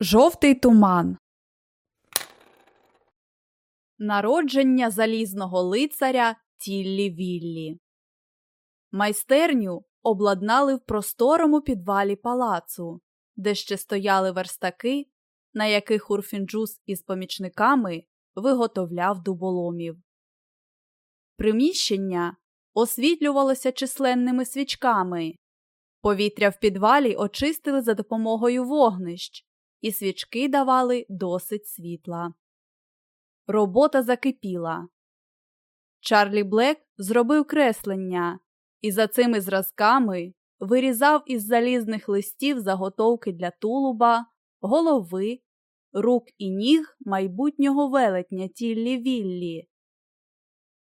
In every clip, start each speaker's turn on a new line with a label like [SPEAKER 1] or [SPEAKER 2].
[SPEAKER 1] Жовтий туман. Народження залізного лицаря Тіллі Віллі. Майстерню обладнали в просторому підвалі палацу, де ще стояли верстаки, на яких Урфінджус із помічниками виготовляв дуболомів. Приміщення освітлювалося численними свічками. Повітря в підвалі очистили за допомогою вогнищ і свічки давали досить світла. Робота закипіла. Чарлі Блек зробив креслення і за цими зразками вирізав із залізних листів заготовки для тулуба, голови, рук і ніг майбутнього велетня Тіллі Віллі.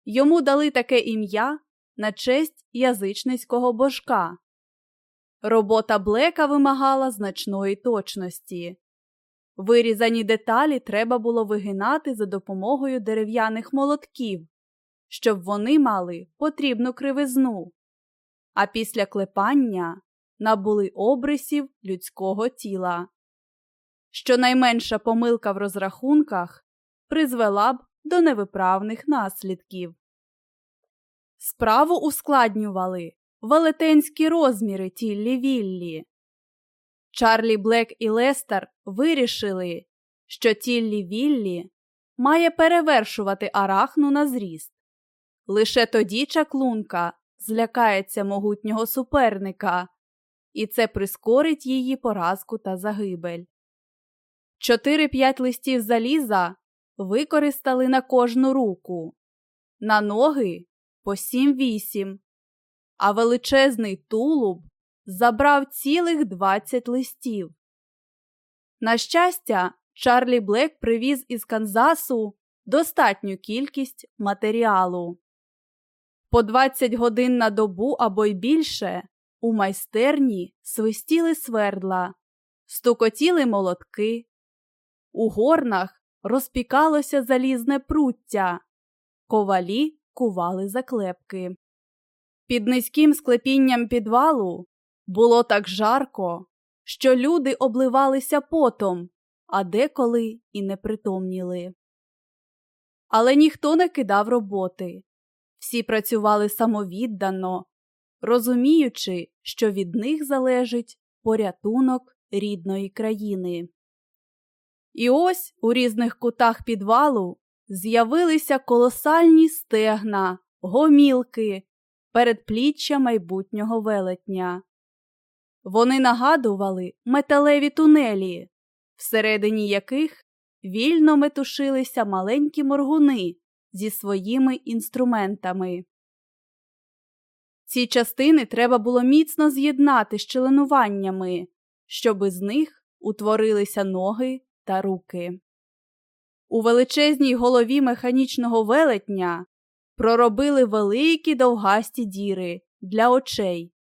[SPEAKER 1] Йому дали таке ім'я на честь язичницького божка. Робота Блека вимагала значної точності. Вирізані деталі треба було вигинати за допомогою дерев'яних молотків, щоб вони мали потрібну кривизну, а після клепання набули обрисів людського тіла. Щонайменша помилка в розрахунках призвела б до невиправних наслідків. Справу ускладнювали велетенські розміри тіллі Віллі. Чарлі Блек і Лестер вирішили, що тіллі Віллі має перевершувати арахну на зріст. Лише тоді чаклунка злякається могутнього суперника, і це прискорить її поразку та загибель. Чотири-п'ять листів заліза використали на кожну руку, на ноги по сім-вісім, а величезний тулуб забрав цілих 20 листів. На щастя, Чарлі Блек привіз із Канзасу достатню кількість матеріалу. По 20 годин на добу або й більше у майстерні свистіли свердла, стукотіли молотки. У горнах розпікалося залізне пруття, ковалі кували заклепки. Під низьким склепінням підвалу було так жарко, що люди обливалися потом, а деколи і не притомніли. Але ніхто не кидав роботи. Всі працювали самовіддано, розуміючи, що від них залежить порятунок рідної країни. І ось у різних кутах підвалу з'явилися колосальні стегна, гомілки, передпліччя майбутнього велетня. Вони нагадували металеві тунелі, всередині яких вільно метушилися маленькі моргуни зі своїми інструментами. Ці частини треба було міцно з'єднати з членуваннями, щоб із них утворилися ноги та руки. У величезній голові механічного велетня проробили великі довгасті діри для очей,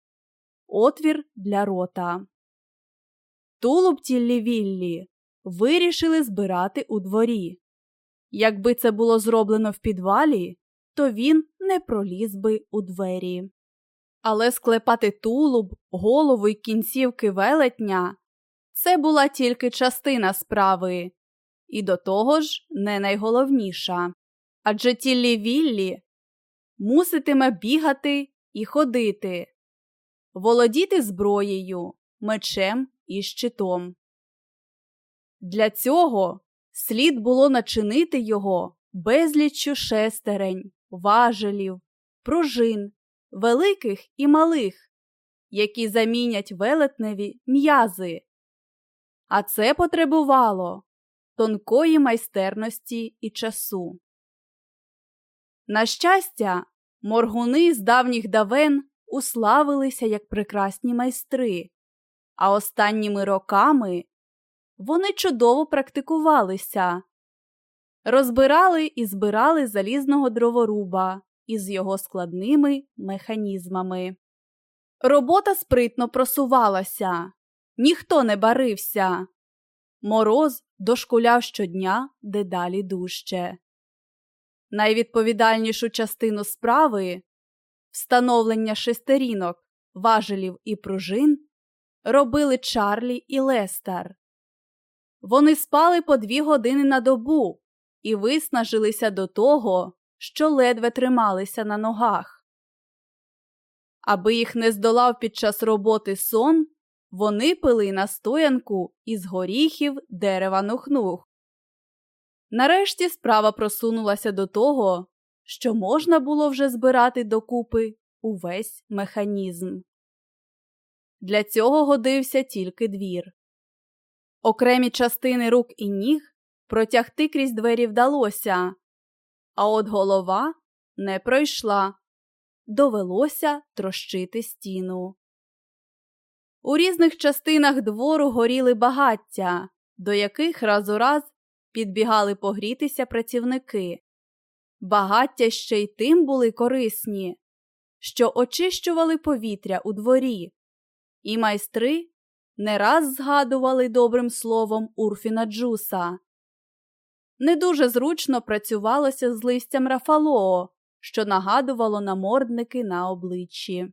[SPEAKER 1] отвір для рота. Тулуб тіллі Віллі вирішили збирати у дворі. Якби це було зроблено в підвалі, то він не проліз би у двері. Але склепати тулуб, голову й кінцівки велетня це була тільки частина справи, і до того ж не найголовніша. Адже тіллі Віллі муситиме бігати і ходити, володіти зброєю, мечем і щитом. Для цього слід було начинити його безліччю шестерень, важелів, пружин, великих і малих, які замінять велетневі м'язи. А це потребувало тонкої майстерності і часу. На щастя, моргуни з давніх давен уславилися як прекрасні майстри, а останніми роками вони чудово практикувалися, розбирали і збирали залізного дроворуба із його складними механізмами. Робота спритно просувалася, ніхто не барився. Мороз дошкуляв щодня дедалі дужче. Найвідповідальнішу частину справи встановлення шестерінок, важелів і пружин робили Чарлі і Лестер. Вони спали по дві години на добу і виснажилися до того, що ледве трималися на ногах. Аби їх не здолав під час роботи сон, вони пили настоянку із горіхів дерева нухнух. Нарешті справа просунулася до того, що можна було вже збирати докупи увесь механізм. Для цього годився тільки двір. Окремі частини рук і ніг протягти крізь двері вдалося, а от голова не пройшла. Довелося трощити стіну. У різних частинах двору горіли багаття, до яких раз у раз підбігали погрітися працівники. Багаття ще й тим були корисні, що очищували повітря у дворі, і майстри не раз згадували добрим словом Урфіна Джуса. Не дуже зручно працювалося з листям Рафалоо, що нагадувало намордники на обличчі.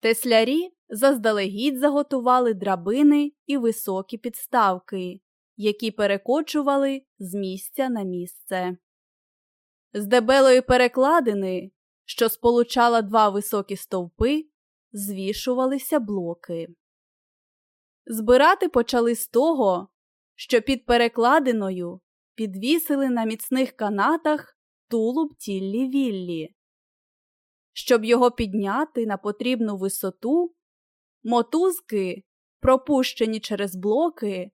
[SPEAKER 1] Теслярі заздалегідь заготували драбини і високі підставки, які перекочували з місця на місце. З дебелої перекладини, що сполучала два високі стовпи, звішувалися блоки. Збирати почали з того, що під перекладиною підвісили на міцних канатах тулуб тіллі віллі. Щоб його підняти на потрібну висоту, мотузки, пропущені через блоки,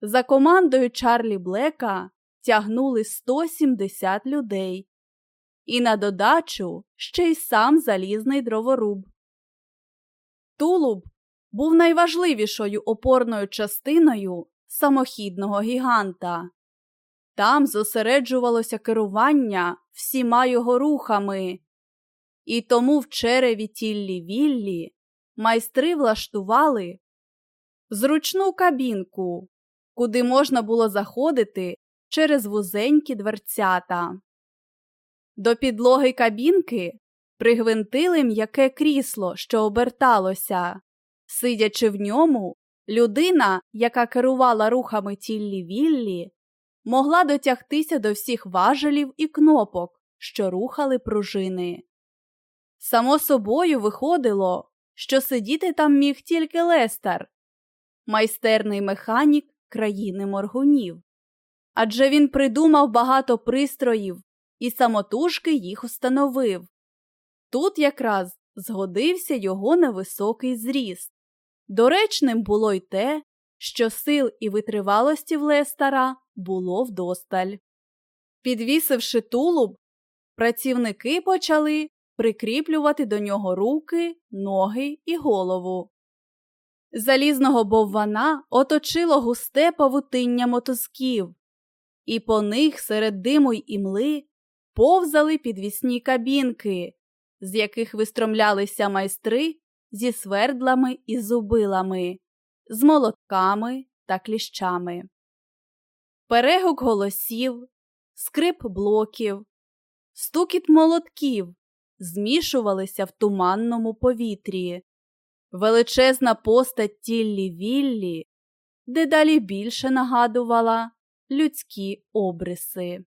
[SPEAKER 1] за командою Чарлі Блека тягнули 170 людей. І на додачу ще й сам залізний дроворуб. Тулуб був найважливішою опорною частиною самохідного гіганта. Там зосереджувалося керування всіма його рухами, і тому в череві тіллі віллі майстри влаштували зручну кабінку, куди можна було заходити через вузенькі дверцята. До підлоги кабінки пригвинтили м'яке крісло, що оберталося. Сидячи в ньому, людина, яка керувала рухами тіллі віллі, могла дотягтися до всіх важелів і кнопок, що рухали пружини. Само собою виходило, що сидіти там міг тільки Лестер, майстерний механік країни моргунів. Адже він придумав багато пристроїв і самотужки їх установив. Тут якраз згодився його невисокий зріст. Доречним було й те, що сил і витривалості в Лестера було вдосталь. Підвісивши тулуб, працівники почали прикріплювати до нього руки, ноги і голову. Залізного боввана оточило густе павутиння мотузків, і по них серед диму й імли повзали підвісні кабінки, з яких вистромлялися майстри зі свердлами і зубилами, з молотками та кліщами. Перегук голосів, скрип блоків, стукіт молотків змішувалися в туманному повітрі. Величезна постать тіллі віллі дедалі більше нагадувала людські обриси.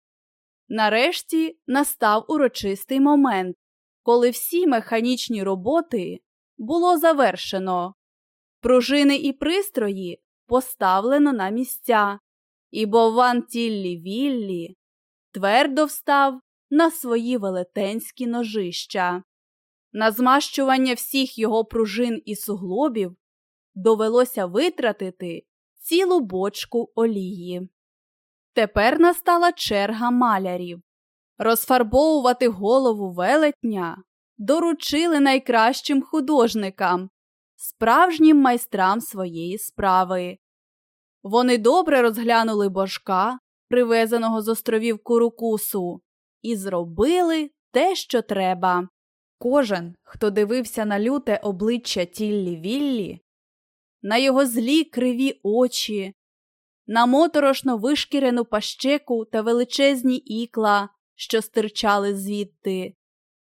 [SPEAKER 1] Нарешті настав урочистий момент, коли всі механічні роботи було завершено, пружини і пристрої поставлено на місця, і Бован Тіллі Віллі твердо встав на свої велетенські ножища. На змащування всіх його пружин і суглобів довелося витратити цілу бочку олії. Тепер настала черга малярів. Розфарбовувати голову велетня доручили найкращим художникам, справжнім майстрам своєї справи. Вони добре розглянули божка, привезеного з островів Курукусу, і зробили те, що треба. Кожен, хто дивився на люте обличчя Тіллі Віллі, на його злі криві очі, на моторошно вишкірену пащеку та величезні ікла, що стирчали звідти,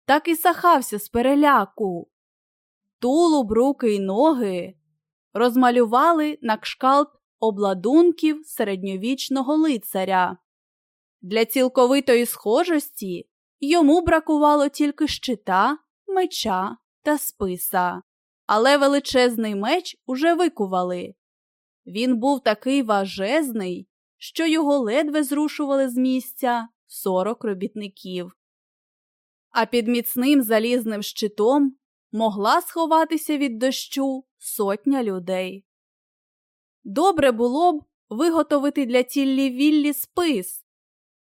[SPEAKER 1] так і сахався з переляку. Тулуб, руки й ноги розмалювали на кшкалт обладунків середньовічного лицаря. Для цілковитої схожості йому бракувало тільки щита, меча та списа, але величезний меч уже викували. Він був такий важезний, що його ледве зрушували з місця сорок робітників. А під міцним залізним щитом могла сховатися від дощу сотня людей. Добре було б виготовити для тіллі віллі спис,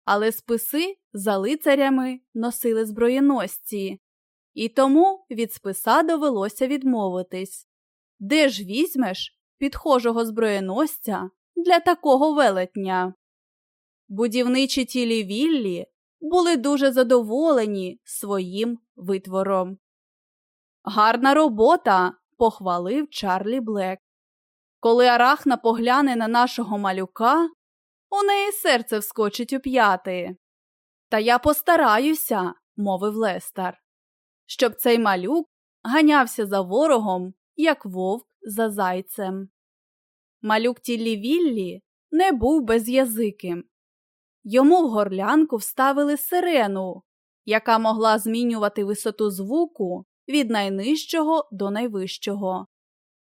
[SPEAKER 1] але списи за лицарями носили зброєносці, і тому від списа довелося відмовитись. Де ж візьмеш підхожого зброєносця для такого велетня? Будівничі тілі віллі були дуже задоволені своїм витвором. Гарна робота, похвалив Чарлі Блек. Коли Арахна погляне на нашого малюка, у неї серце вскочить у п'яти. Та я постараюся, мовив Лестар, щоб цей малюк ганявся за ворогом, як вовк за зайцем. Малюк тіллі Віллі не був без'язиким. Йому в горлянку вставили сирену, яка могла змінювати висоту звуку від найнижчого до найвищого.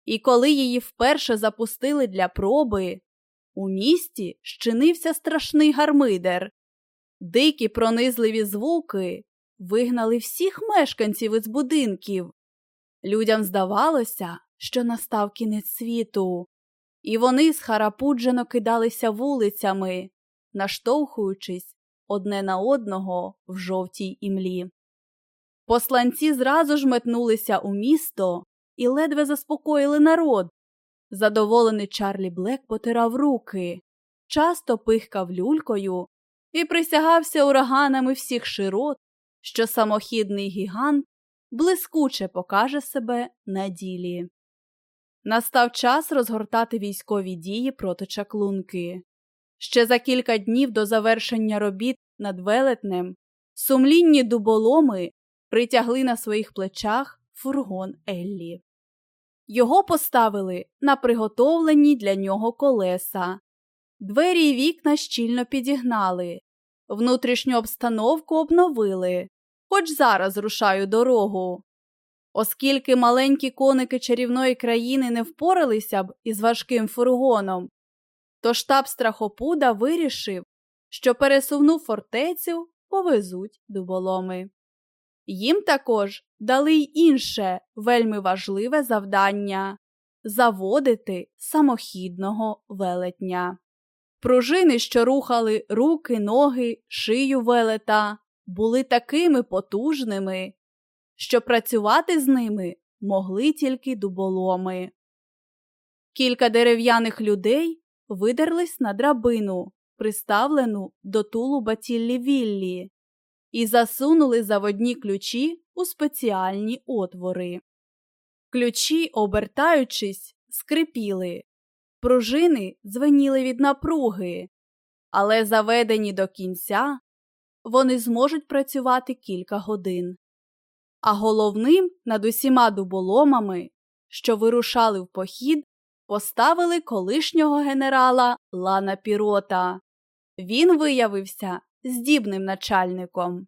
[SPEAKER 1] І коли її вперше запустили для проби, у місті щинився страшний гармидер. Дикі пронизливі звуки вигнали всіх мешканців із будинків. Людям здавалося, що настав кінець світу, і вони схарапуджено кидалися вулицями, наштовхуючись одне на одного в жовтій імлі. Посланці зразу ж метнулися у місто і ледве заспокоїли народ. Задоволений Чарлі Блек потирав руки, часто пихкав люлькою і присягався ураганами всіх широт, що самохідний гігант блискуче покаже себе на ділі. Настав час розгортати військові дії проти чаклунки. Ще за кілька днів до завершення робіт над велетнем сумлінні дуболоми притягли на своїх плечах фургон Еллі. Його поставили на приготовлені для нього колеса. Двері й вікна щільно підігнали, внутрішню обстановку обновили, хоч зараз рушаю дорогу. Оскільки маленькі коники чарівної країни не впоралися б із важким фургоном, то штаб страхопуда вирішив, що пересувну фортецю повезуть дуболоми. Їм також дали й інше вельми важливе завдання заводити самохідного велетня. Пружини, що рухали руки, ноги, шию велета, були такими потужними, що працювати з ними могли тільки дуболоми. Кілька дерев'яних людей видерлись на драбину, приставлену до тулуба тіллі віллі, і засунули заводні ключі у спеціальні отвори. Ключі, обертаючись, скрипіли, пружини дзвеніли від напруги, але заведені до кінця вони зможуть працювати кілька годин. А головним над усіма дуболомами, що вирушали в похід, поставили колишнього генерала Лана Пірота. Він виявився здібним начальником.